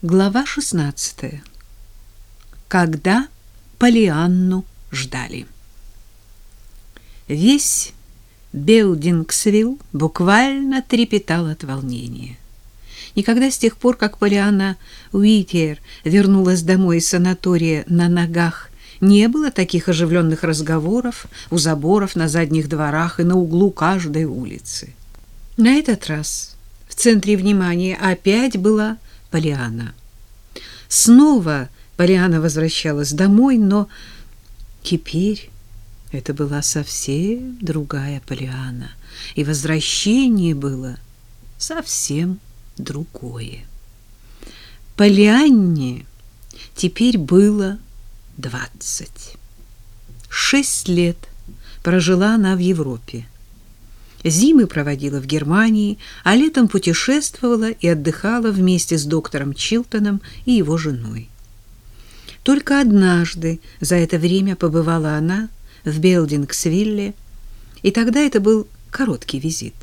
Глава 16. Когда Полианну ждали. Весь Белдингсвилл буквально трепетал от волнения. Никогда с тех пор, как Полианна Уитер вернулась домой из санатория на ногах, не было таких оживленных разговоров у заборов на задних дворах и на углу каждой улицы. На этот раз в центре внимания опять была Полиана. Снова Полиана возвращалась домой, но теперь это была совсем другая Полиана, и возвращение было совсем другое. Полианне теперь было двадцать. Шесть лет прожила она в Европе. Зимы проводила в Германии, а летом путешествовала и отдыхала вместе с доктором Чилтоном и его женой. Только однажды за это время побывала она в Белдингсвилле, и тогда это был короткий визит.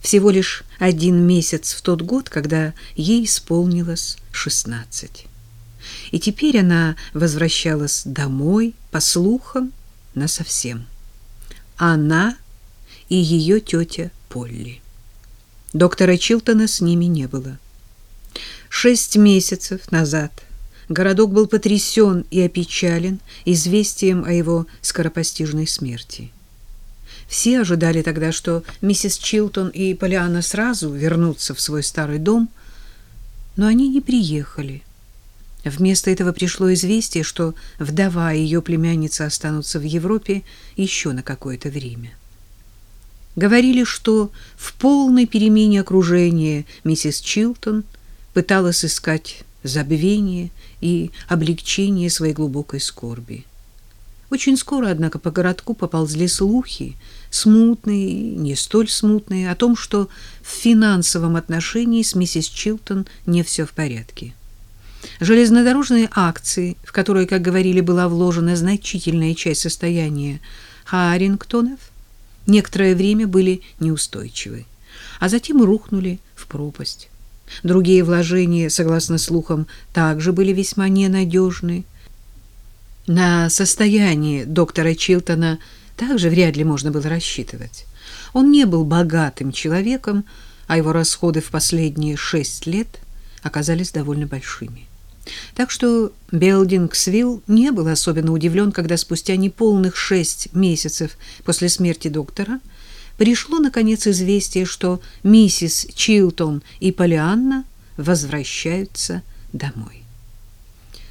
Всего лишь один месяц в тот год, когда ей исполнилось шестнадцать. И теперь она возвращалась домой, по слухам, насовсем. Она и ее тетя Полли. Доктора Чилтона с ними не было. Шесть месяцев назад городок был потрясен и опечален известием о его скоропостижной смерти. Все ожидали тогда, что миссис Чилтон и Полиана сразу вернутся в свой старый дом, но они не приехали. Вместо этого пришло известие, что вдова и ее племянница останутся в Европе еще на какое-то время. Говорили, что в полной перемене окружения миссис Чилтон пыталась искать забвение и облегчение своей глубокой скорби. Очень скоро, однако, по городку поползли слухи, смутные и не столь смутные, о том, что в финансовом отношении с миссис Чилтон не все в порядке. Железнодорожные акции, в которые, как говорили, была вложена значительная часть состояния Харингтонов, некоторое время были неустойчивы, а затем рухнули в пропасть. Другие вложения, согласно слухам, также были весьма ненадежны. На состояние доктора Чилтона также вряд ли можно было рассчитывать. Он не был богатым человеком, а его расходы в последние шесть лет оказались довольно большими. Так что Белдингсвилл не был особенно удивлен, когда спустя неполных шесть месяцев после смерти доктора пришло, наконец, известие, что миссис Чилтон и Полианна возвращаются домой.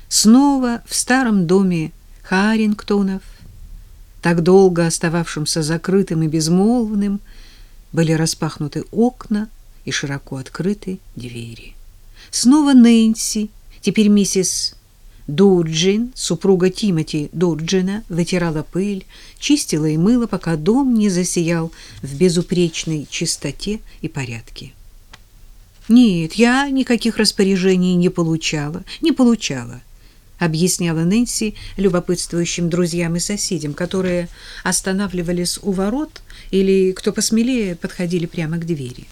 Снова в старом доме Харингтонов, так долго остававшимся закрытым и безмолвным, были распахнуты окна и широко открыты двери. Снова Нэнси Теперь миссис Дурджин, супруга Тимоти Дурджина, вытирала пыль, чистила и мыла, пока дом не засиял в безупречной чистоте и порядке. Нет, я никаких распоряжений не получала, не получала, объясняла Нэнси любопытствующим друзьям и соседям, которые останавливались у ворот или кто посмелее подходили прямо к двери.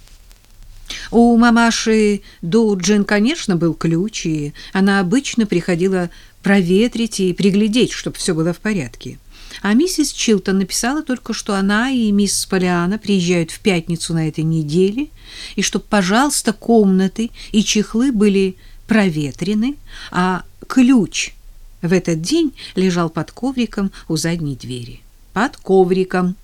У мамаши Дуджин, конечно, был ключ, и она обычно приходила проветрить и приглядеть, чтобы все было в порядке. А миссис Чилтон написала только, что она и мисс Полиана приезжают в пятницу на этой неделе, и чтобы, пожалуйста, комнаты и чехлы были проветрены, а ключ в этот день лежал под ковриком у задней двери. Под ковриком.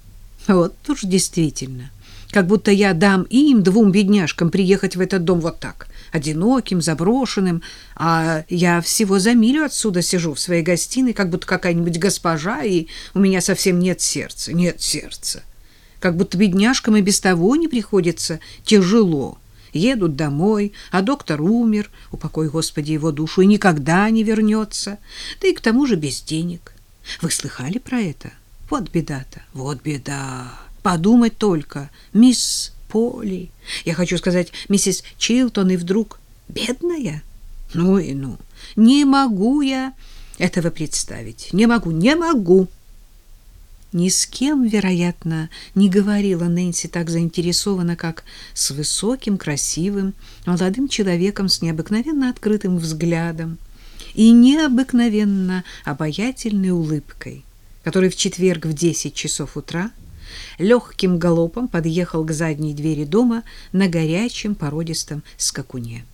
Вот уж действительно как будто я дам им, двум бедняжкам, приехать в этот дом вот так, одиноким, заброшенным, а я всего за милю отсюда сижу в своей гостиной, как будто какая-нибудь госпожа, и у меня совсем нет сердца, нет сердца. Как будто бедняжкам и без того не приходится тяжело. Едут домой, а доктор умер, упокой, Господи, его душу, и никогда не вернется, да и к тому же без денег. Вы слыхали про это? Вот беда-то, вот беда. Подумать только, мисс Поли, я хочу сказать, миссис Чилтон, и вдруг бедная? Ну и ну, не могу я этого представить, не могу, не могу. Ни с кем, вероятно, не говорила Нэнси так заинтересованно, как с высоким, красивым, молодым человеком с необыкновенно открытым взглядом и необыкновенно обаятельной улыбкой, который в четверг в 10 часов утра легким галопом подъехал к задней двери дома на горячем породистом скакуне.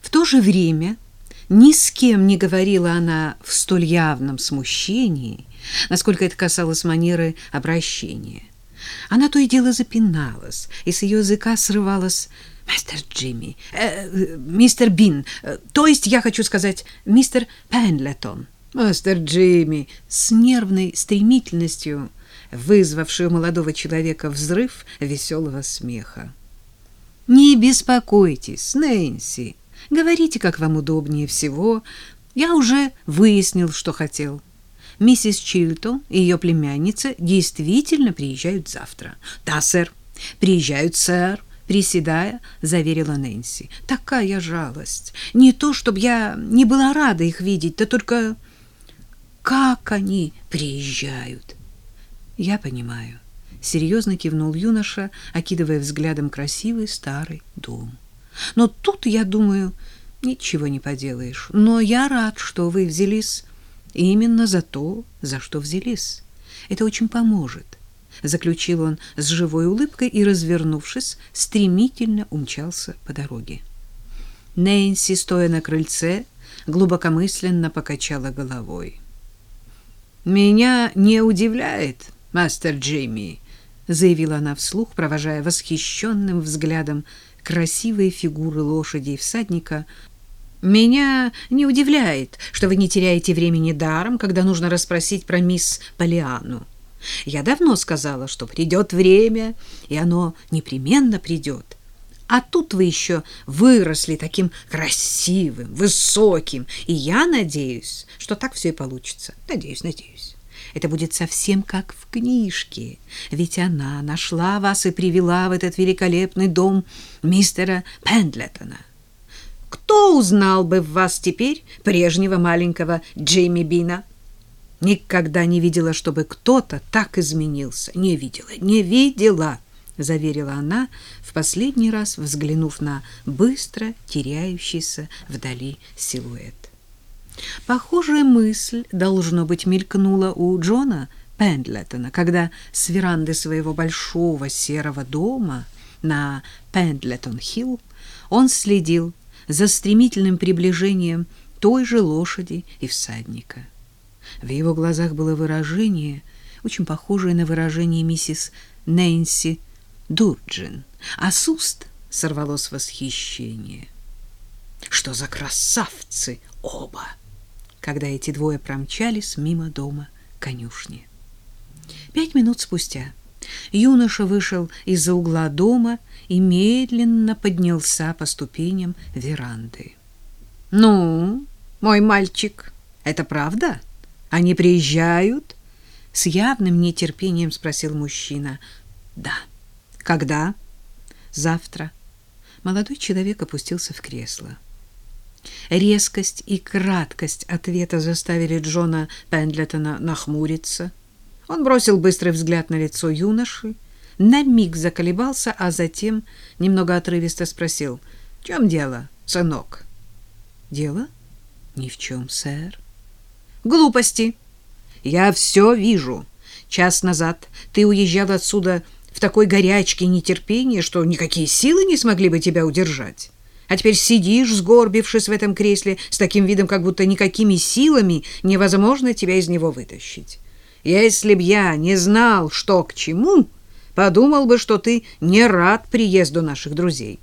В то же время ни с кем не говорила она в столь явном смущении, насколько это касалось манеры обращения. Она то и дело запиналась, и с ее языка срывалось «Мистер Джимми, э, мистер Бин, э, то есть, я хочу сказать, мистер Пенлетон». «Мистер Джимми» с нервной стремительностью, вызвавший у молодого человека взрыв веселого смеха. «Не беспокойтесь, Нэнси», Говорите, как вам удобнее всего. Я уже выяснил, что хотел. Миссис Чилтон и ее племянница действительно приезжают завтра. Да, сэр. Приезжают, сэр, приседая, заверила Нэнси. Такая жалость. Не то, чтобы я не была рада их видеть, да только как они приезжают. Я понимаю. Серьезно кивнул юноша, окидывая взглядом красивый старый дом. Но тут, я думаю, ничего не поделаешь. Но я рад, что вы взялись именно за то, за что взялись. Это очень поможет. Заключил он с живой улыбкой и, развернувшись, стремительно умчался по дороге. Нэнси, стоя на крыльце, глубокомысленно покачала головой. «Меня не удивляет, мастер Джимми», — заявила она вслух, провожая восхищенным взглядом красивые фигуры лошади и всадника. Меня не удивляет, что вы не теряете времени даром, когда нужно расспросить про мисс Полиану. Я давно сказала, что придет время, и оно непременно придет. А тут вы еще выросли таким красивым, высоким, и я надеюсь, что так все и получится. Надеюсь, надеюсь. Это будет совсем как в книжке, ведь она нашла вас и привела в этот великолепный дом мистера Пендлетона. Кто узнал бы в вас теперь прежнего маленького Джейми Бина? Никогда не видела, чтобы кто-то так изменился. Не видела, не видела, заверила она, в последний раз взглянув на быстро теряющийся вдали силуэт. Похожая мысль, должно быть, мелькнула у Джона Пендлетона, когда с веранды своего большого серого дома на Пендлетон-Хилл он следил за стремительным приближением той же лошади и всадника. В его глазах было выражение, очень похожее на выражение миссис Нэнси Дурджин, а с уст сорвалось восхищение. «Что за красавцы оба!» Когда эти двое промчались мимо дома конюшни. Пять минут спустя юноша вышел из-за угла дома и медленно поднялся по ступеням веранды. — Ну, мой мальчик, это правда? Они приезжают? — с явным нетерпением спросил мужчина. — Да. — Когда? — Завтра. Молодой человек опустился в кресло. — Резкость и краткость ответа заставили Джона Пендлетона нахмуриться. Он бросил быстрый взгляд на лицо юноши, на миг заколебался, а затем немного отрывисто спросил, «В чем дело, сынок?» «Дело? Ни в чем, сэр». «Глупости. Я все вижу. Час назад ты уезжал отсюда в такой горячке и нетерпении, что никакие силы не смогли бы тебя удержать а теперь сидишь, сгорбившись в этом кресле, с таким видом, как будто никакими силами невозможно тебя из него вытащить. Если б я не знал, что к чему, подумал бы, что ты не рад приезду наших друзей.